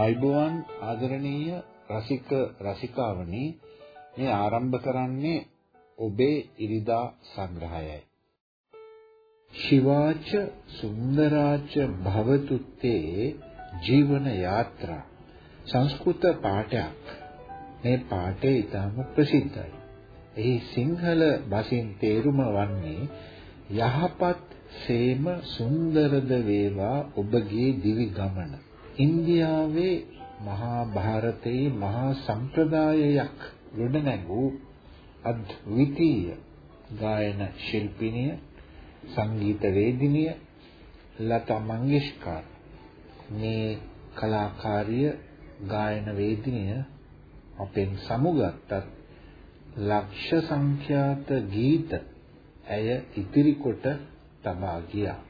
ආයිබෝවන් ආදරණීය රසික රසිකාවනි මේ ආරම්භ කරන්නේ ඔබේ ඉරිදා සංග්‍රහයයි. ශිවාච සුන්දරාච භවතුත්තේ ජීවන යාත්‍රා. සංස්කෘත පාඨයක්. මේ පාඨය ඉතාම ප්‍රසිද්ධයි. එහි සිංහල බසින් තේරුම වන්නේ යහපත් සේම සුන්දරද වේවා ඔබගේ දිවි ගමන. ඉන්දියාවේ මහා භාරතයේ මහා සම්ප්‍රදායයක් ගොඩනැගූ අද්විතීය ගායන ශිල්පිනිය සංගීතවේදිනිය ලතා මංගেশකර් මේ කලාකාරිය ගායන වේදිනිය අපෙන් සමුගත්තත් ලක්ෂ සංඛ්‍යාත ගීත ඇය ඉතිරි කොට තබා ගියා.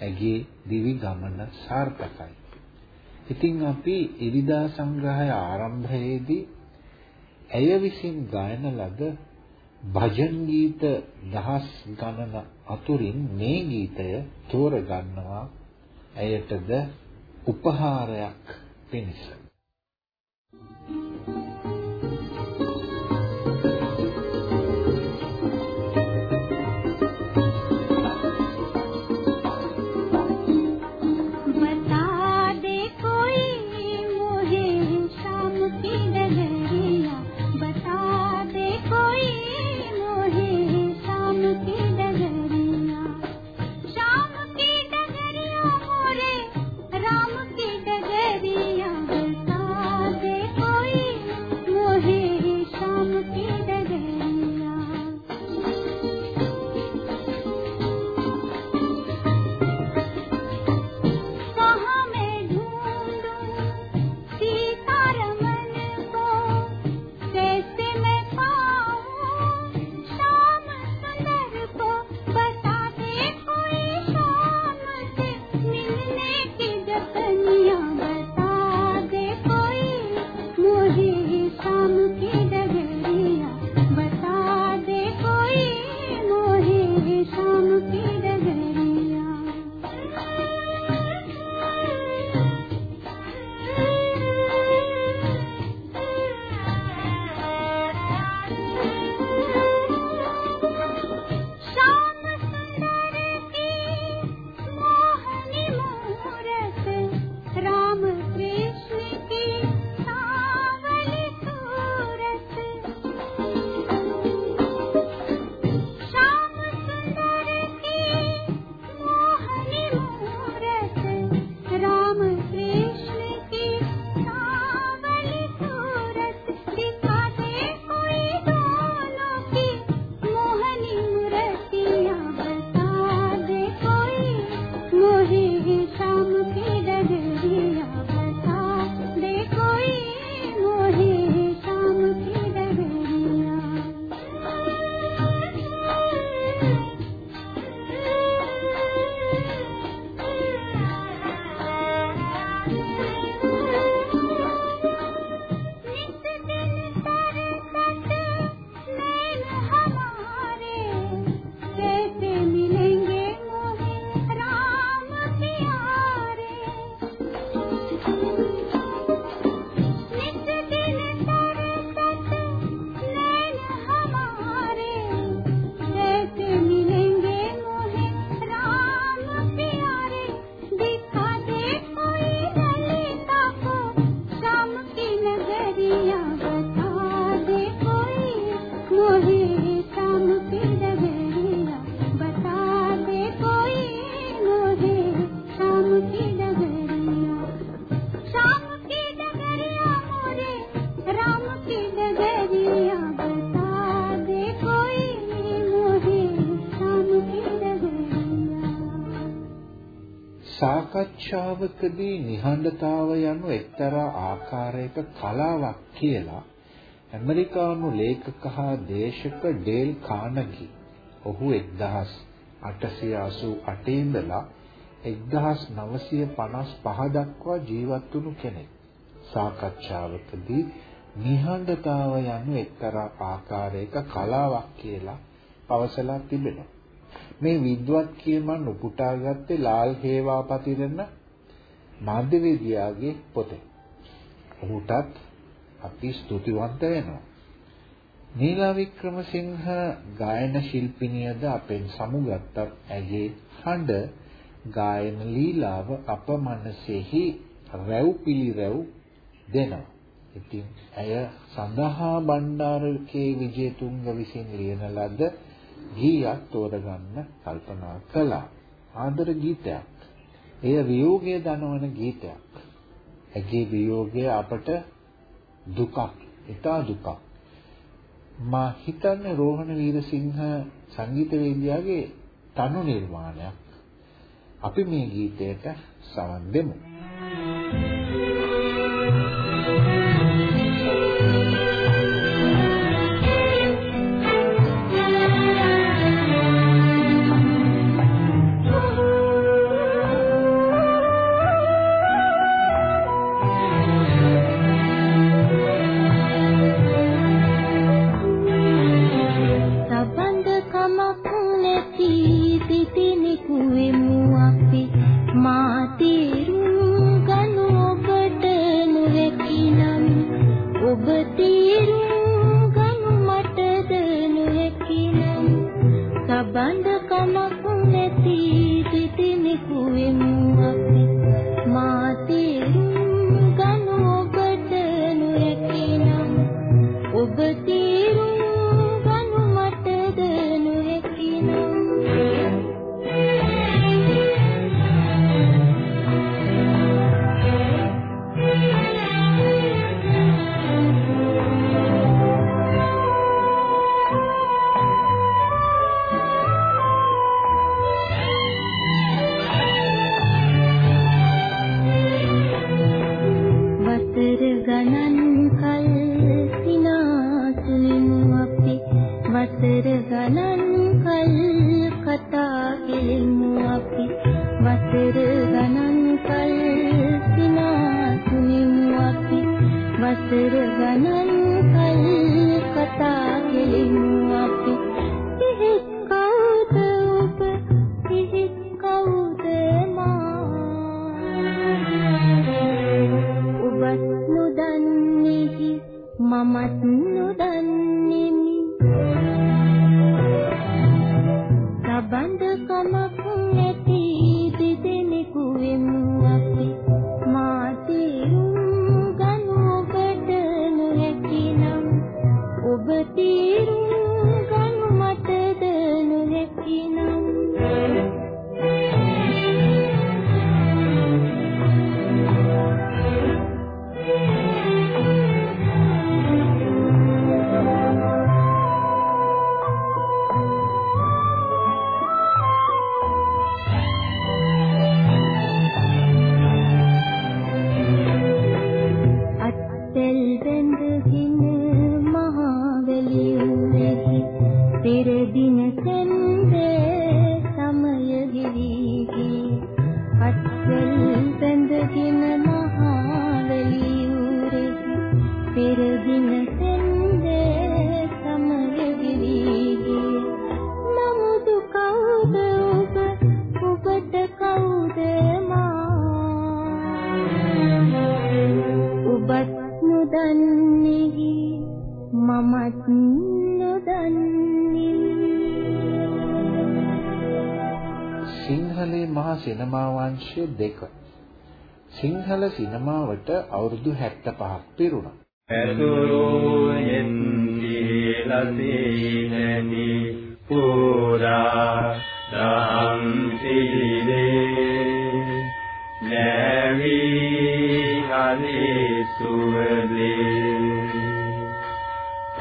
ඇගේ දිවි ගමන සාර්ථකයි. ඉතින් අපි ඉරිදා සංග්‍රහය ආරම්භයේදී ඇය විසින් ගායන ලද භජන් ගීත දහස් ගණන අතුරින් මේ ගීතය තෝරගන්නවා ඇයටද උපහාරයක් පිණිස. සාකච්ඡාවකදී නිහඬතාව යනු එක්තරා ආකාරයක කලාවක් කියලා ඇමරිකානු ලේඛක හා දේශක ඩේල් කානගි ඔහු 1888 ඉඳලා 1955 දක්වා ජීවත් වුණු කෙනෙක්. සාකච්ඡාවකදී නිහඬතාව යනු එක්තරා ආකාරයක කලාවක් කියලා පවසලා තිබෙනවා. මේ විද්වත් කියමන් උපුටාගත්තේ ලාල් හේවාපතිරණ මාධ්‍යවේදියාගේ පොතේ. ඔහුටත් අපි ස්තුතිවන්ත වෙනවා. නීලා වික්‍රමසිංහ ගායන ශිල්පිනියද අපෙන් සමුගත්තත් ඇගේ හඬ ගායන ලීලාව අප මනසෙහි රැව් පිළිරැව් දෙනවා. ඉතින් ඇය සඳහා බණ්ඩාරකේ විජේතුංග විසින් ලියන ලද ගීයක් තෝරගන්න කල්පනා කළා. ආදර ගීතයක්. එය වියෝගය දනවන ගීතයක්. ඇගේ වියෝගය අපට දුකක්, ඊටා දුකක්. මා හිතන්නේ රෝහණ වීරසිංහ සංගීතවේදියාගේ තනු නිර්මාණයක්. අපි මේ ගීතයට සවන් දෙමු. නොදන්නේකි. මමත් නොදන්නේමි. සබඳ කමකෝ වර්ෂය දෙක. සිංහල සිනමාවට අවුරුදු 75ක් පිරුණා. ඇතුරුයෙන් දීලසීනනි පුරා දහම් සීලේ නැවි හලේ සුවදේ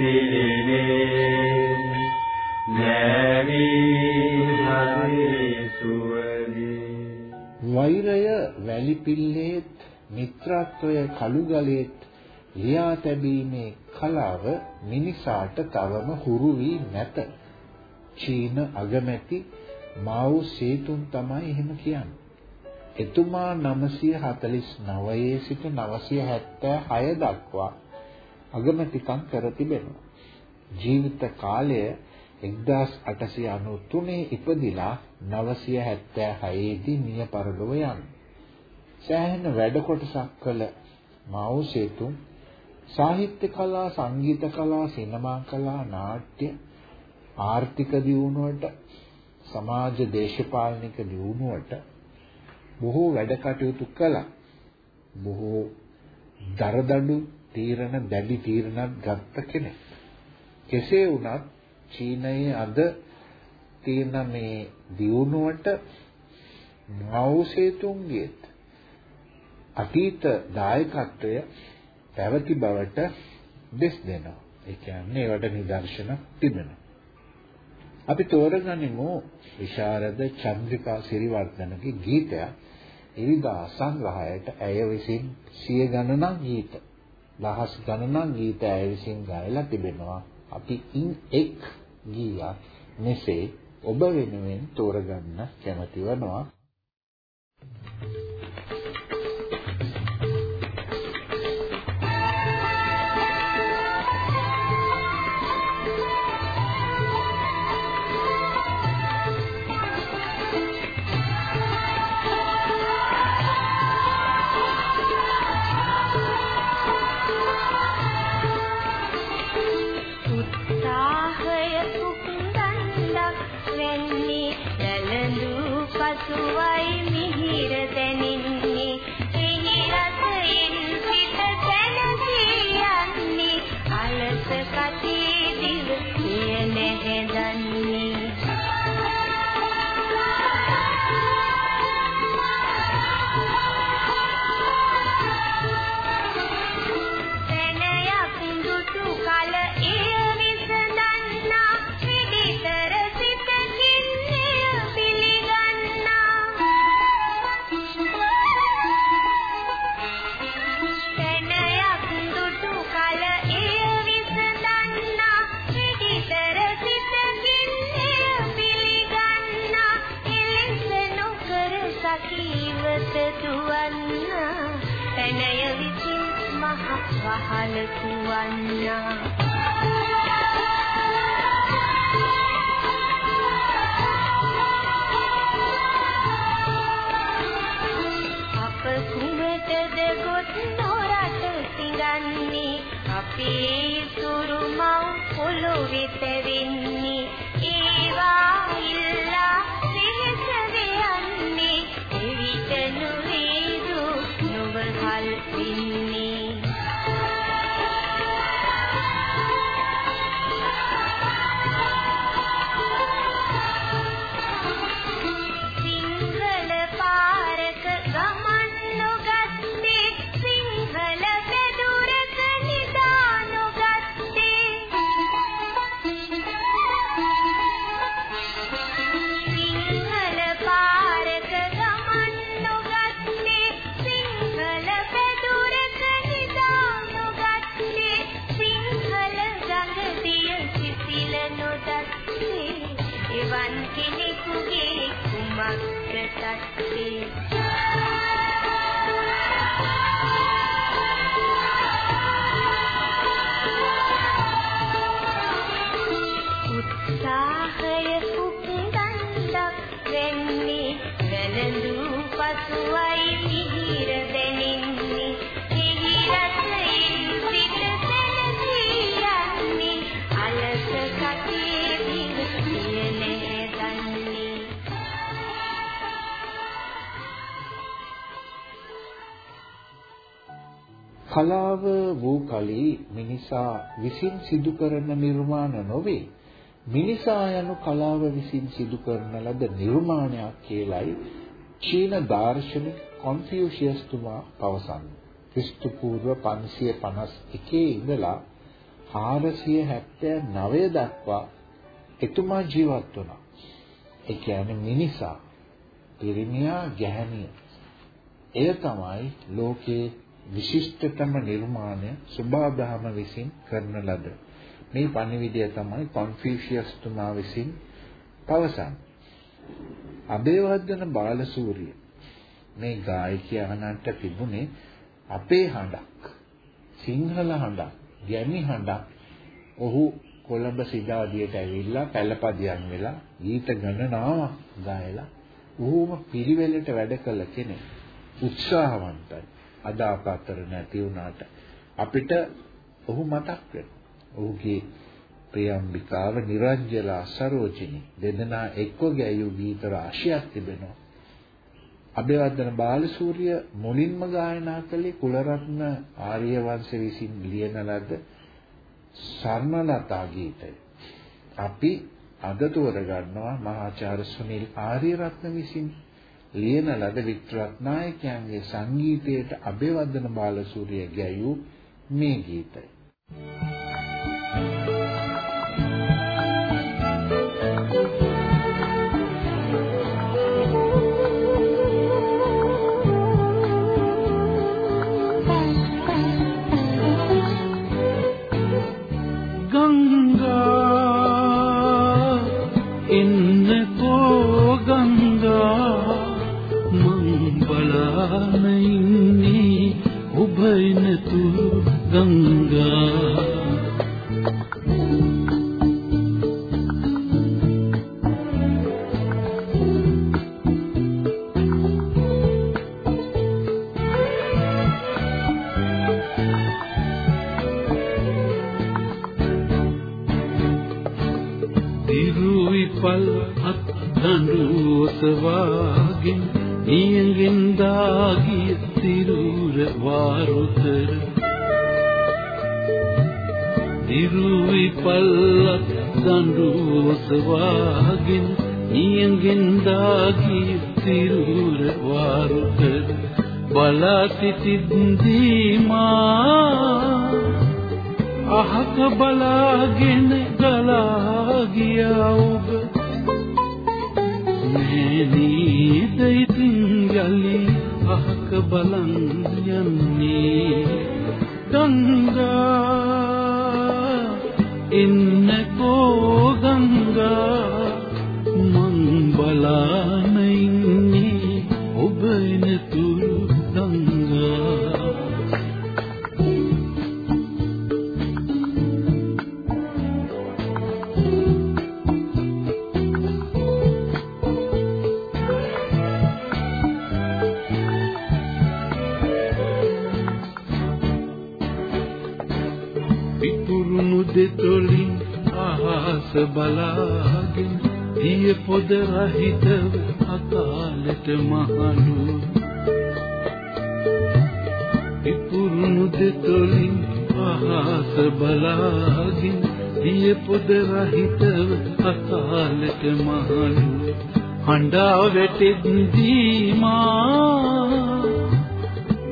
පෝදාදම් සිරිදේ නැවි හදේ සුවනේ වෛරය වැලිපිල්ලේත් මිත්‍රත්වය කළුගලේත් ලියා තැබීමේ කලාව මිනිසාට තවම හුරු වී නැත. චීන අගමැති මාව් සේතුන් තමයි එහෙම කියන්නේ. එතුමා 949 සිට 976 දක්වා අගමැතිකම් කර තිබෙනවා. ජීවිත කාලය 1893 ඉපදිලා 976 දී මිය පරලොව යන්නේ. සෑහෙන වැඩ කොටසක් කළ මාව් සේතුන් සාහිත්‍ය කලා, සංගීත කලා, සිනමා කලා, නාට්‍ය, ආර්ථික දියුණුවට, සමාජ දේශපාලනික දියුණුවට බොහෝ වැඩ කටයුතු කළා. බොහෝ දරදඬු තීරණ දැඩි තීරණක් ගත්ත කෙනෙක්. කෙසේ වුණත් චීනයේ අද තියෙන මේ දියුණුවට මෞසේතුන්ගේ අතීත දායකත්වය පැවති බවට දෙස් දෙනවා. ඒ කියන්නේ ඒවට නිදර්ශන තිබෙනවා. අපි තෝරගනිමු විශාරද චන්ද්‍රිකා සිරිවර්ධනගේ ගීතයක් ඉරිදා සංග්‍රහයට ඇය විසින් සිය ගණනක් ගීත දහස් ගණනක් ගීත ඇය විසින් ගායලා තිබෙනවා. අපි ඉන් එක් ගීයක් මෙසේ ඔබ වෙනුවෙන් තෝරගන්න කැමති වෙනවා. අප කුමටද ගොත් නොරට සිඟන්නේ. අපේ සුරු මව් පොළොවේ තැවෙන්නේ ඒවා ඉල්ලා කලාව වූ කලී මිනිසා විසින් සිදු කරන නිර්මාණ නොවේ. මිනිසා යනු කලාව විසින් සිදු කරන ලද නිර්මාණයක් කියලයි චීන දාර්ශනික කොන්ෆියුෂියස් තුමා පවසන්නේ. ක්‍රිස්තු පූර්ව 551 ඉඳලා 479 දක්වා එතුමා ජීවත් වුණා. ඒ කියන්නේ මිනිසා පිරිමියා ගැහණිය. එය තමයි ලෝකයේ විශිෂ්ටතම නිර්මාණය සුභාබ්‍රහම විසින් කරන ලද. මේ පණිවිඩය තමයි කොන්ෆියුෂියස් තුමා විසින් පවසන්නේ. අබේවර්ධන බාලසූරිය මේ ගායකයාණන්ට තිබුණේ අපේ හඬක්. සිංහල හඬක්, ගැමි හඬක්. ඔහු කොළඹ සිතාදියට ඇවිල්ලා පළපදියම් වෙලා ගීත ගණනාවක් ගායලා ඌම පිළිවෙලට වැඩ කළ කෙනෙක්. උත්සාහවන්තයි. අද අප අතර නැති වුණාට අපිට ඔහු මතක් වෙනවා. ඔහුගේ ප්‍රියම්බිකාව නිරංජලා සරෝජිනී දෙදෙනා එක්ව ගැයූ ගීත රාශියක් තිබෙනවා. අබේවර්ධන බාලසූරිය මුලින්ම ගායනා කළේ කුලරත්න ආර්යවංශ විසින් ලියන ලද සර්ණලතා ගීතය. අපි අද තෝරගන්නවා මහාචාර්ය සුනිල් ආර්යරත්න විසින් ලියන ලද වික්ටරත්නායකයන්ගේ සංගීතයට අබේවර්ධන බාලසූරිය ගැයූ මේ ගීතය. සිටිද්දී මා අහක බලාගෙන ගලා ගියා ඔබ. නේද ඉතින් යලි අහක බලන් යන්නේ ගංගා ඉන්නකෝ ගංගා මං බලාන අහස බලාගෙන දිය පොද රහිතව අකාලෙට මහලු ඉපුරුණු දෙතොලින් අහස බලාගෙන දිය පොද රහිතව අකාලෙට මහලු හඬා වැටෙද්දී මා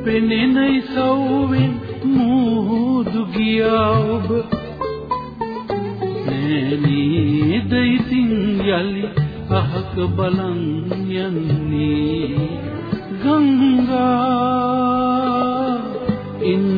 පෙනෙන ඉසව්වෙන් මූදු ගියා ඔබ නේද ඉතින් යලි අහක බලන් යන්නේ. ගංගා ඉන්නකෝ